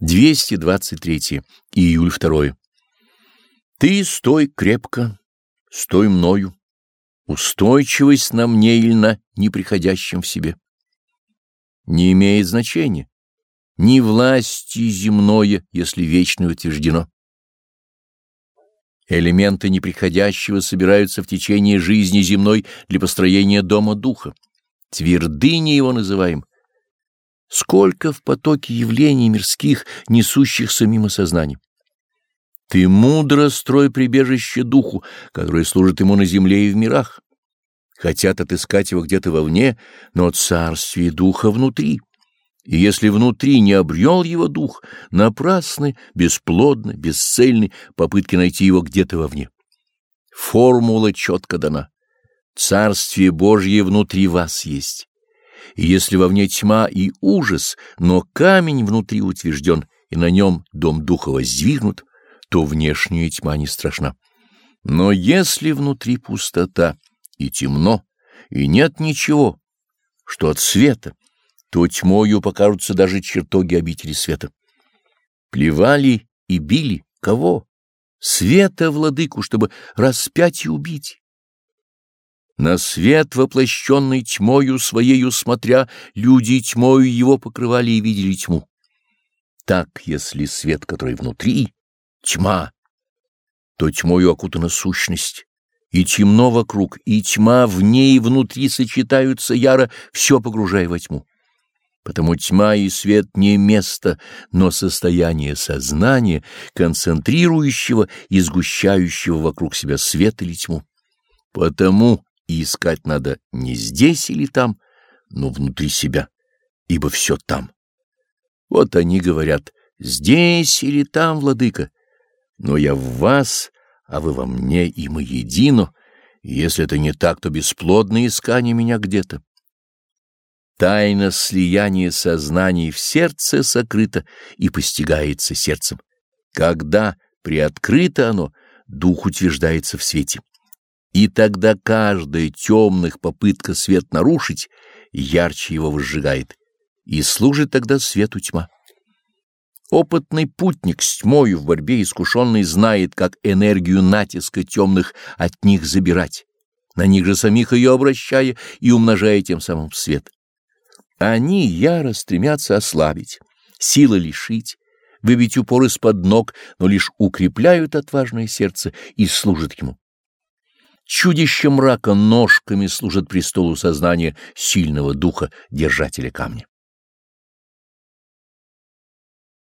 223. Июль 2. Ты стой крепко, стой мною. Устойчивость на мне или на неприходящем в себе. Не имеет значения. Ни власти земное, если вечно утверждено. Элементы неприходящего собираются в течение жизни земной для построения дома духа. Твердыни его называем. Сколько в потоке явлений мирских, несущихся мимо сознания. Ты мудро строй прибежище духу, которое служит ему на земле и в мирах. Хотят отыскать его где-то вовне, но царствие духа внутри. И если внутри не обрел его дух, напрасны, бесплодны, бесцельны попытки найти его где-то вовне. Формула четко дана. Царствие Божье внутри вас есть. Если вовне тьма и ужас, но камень внутри утвержден, и на нем дом духа воздвигнут, то внешняя тьма не страшна. Но если внутри пустота и темно, и нет ничего, что от света, то тьмою покажутся даже чертоги обители света. Плевали и били кого? Света владыку, чтобы распять и убить. На свет, воплощенный тьмою своею смотря, люди тьмою его покрывали и видели тьму. Так, если свет, который внутри, тьма, то тьмою окутана сущность, и темно вокруг, и тьма в ней и внутри сочетаются яро, все погружая во тьму. Потому тьма и свет не место, но состояние сознания, концентрирующего и сгущающего вокруг себя свет или тьму. Потому и искать надо не здесь или там, но внутри себя, ибо все там. Вот они говорят, здесь или там, владыка, но я в вас, а вы во мне, и мы едино, если это не так, то бесплодное искание меня где-то. Тайна слияния сознаний в сердце сокрыта и постигается сердцем. Когда приоткрыто оно, дух утверждается в свете. И тогда каждая темных попытка свет нарушить ярче его выжигает, и служит тогда свету тьма. Опытный путник с тьмою в борьбе искушенный знает, как энергию натиска темных от них забирать, на них же самих ее обращая и умножая тем самым свет. Они яро стремятся ослабить, силы лишить, выбить упор из-под ног, но лишь укрепляют отважное сердце и служат ему. Чудище мрака ножками служат престолу сознания сильного духа, держателя камня.